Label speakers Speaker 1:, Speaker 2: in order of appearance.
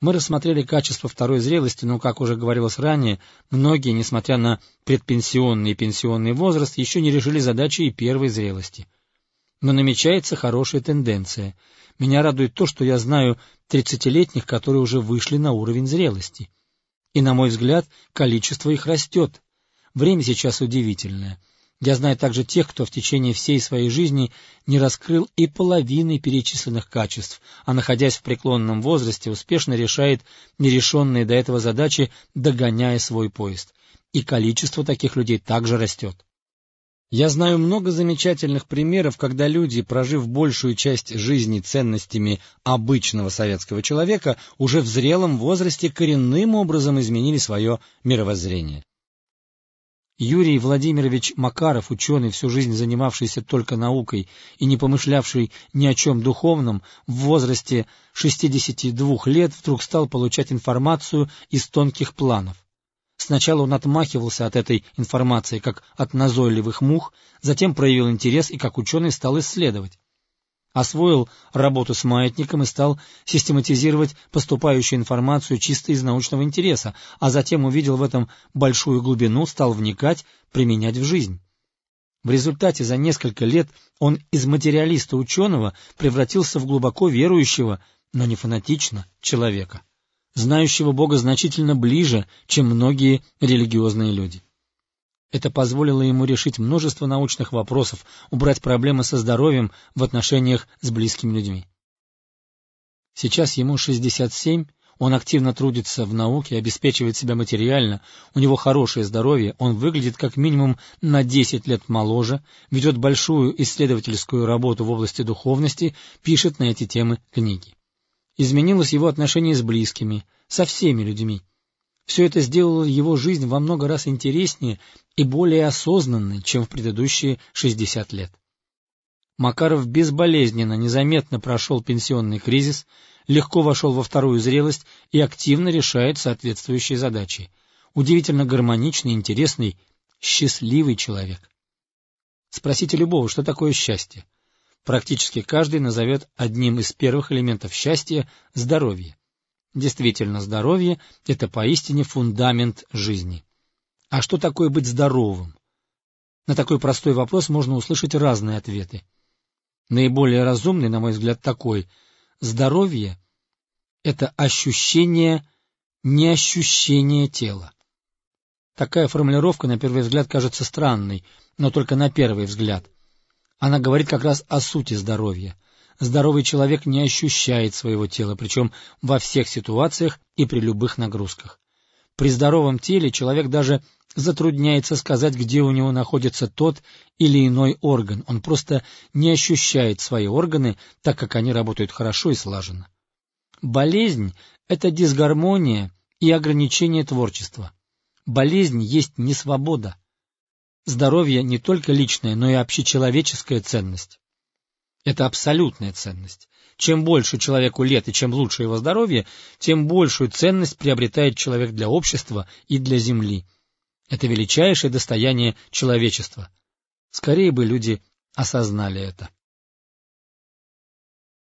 Speaker 1: Мы рассмотрели качество второй зрелости, но, как уже говорилось ранее, многие, несмотря на предпенсионный и пенсионный возраст, еще не решили задачи и первой зрелости. Но намечается хорошая тенденция. Меня радует то, что я знаю тридцатилетних, которые уже вышли на уровень зрелости. И, на мой взгляд, количество их растет. Время сейчас удивительное — я знаю также тех, кто в течение всей своей жизни не раскрыл и половины перечисленных качеств, а находясь в преклонном возрасте, успешно решает нерешенные до этого задачи, догоняя свой поезд. И количество таких людей также растет. Я знаю много замечательных примеров, когда люди, прожив большую часть жизни ценностями обычного советского человека, уже в зрелом возрасте коренным образом изменили свое мировоззрение. Юрий Владимирович Макаров, ученый, всю жизнь занимавшийся только наукой и не помышлявший ни о чем духовном, в возрасте 62 лет вдруг стал получать информацию из тонких планов. Сначала он отмахивался от этой информации, как от назойливых мух, затем проявил интерес и как ученый стал исследовать освоил работу с маятником и стал систематизировать поступающую информацию чисто из научного интереса, а затем увидел в этом большую глубину, стал вникать, применять в жизнь. В результате за несколько лет он из материалиста-ученого превратился в глубоко верующего, но не фанатично, человека, знающего Бога значительно ближе, чем многие религиозные люди. Это позволило ему решить множество научных вопросов, убрать проблемы со здоровьем в отношениях с близкими людьми. Сейчас ему 67, он активно трудится в науке, обеспечивает себя материально, у него хорошее здоровье, он выглядит как минимум на 10 лет моложе, ведет большую исследовательскую работу в области духовности, пишет на эти темы книги. Изменилось его отношение с близкими, со всеми людьми. Все это сделало его жизнь во много раз интереснее и более осознанной, чем в предыдущие 60 лет. Макаров безболезненно, незаметно прошел пенсионный кризис, легко вошел во вторую зрелость и активно решает соответствующие задачи. Удивительно гармоничный, интересный, счастливый человек. Спросите любого, что такое счастье. Практически каждый назовет одним из первых элементов счастья – здоровье. Действительно, здоровье – это поистине фундамент жизни. А что такое быть здоровым? На такой простой вопрос можно услышать разные ответы. Наиболее разумный, на мой взгляд, такой. Здоровье – это ощущение неощущения тела. Такая формулировка, на первый взгляд, кажется странной, но только на первый взгляд. Она говорит как раз о сути здоровья – здоровый человек не ощущает своего тела, причем во всех ситуациях и при любых нагрузках. При здоровом теле человек даже затрудняется сказать, где у него находится тот или иной орган, он просто не ощущает свои органы, так как они работают хорошо и слаженно. Болезнь – это дисгармония и ограничение творчества. Болезнь есть не свобода. Здоровье не только личная, но и общечеловеческая ценность. Это абсолютная ценность. Чем больше человеку лет и чем лучше его здоровье, тем большую ценность приобретает человек для общества и для Земли. Это величайшее достояние человечества. Скорее бы люди осознали это.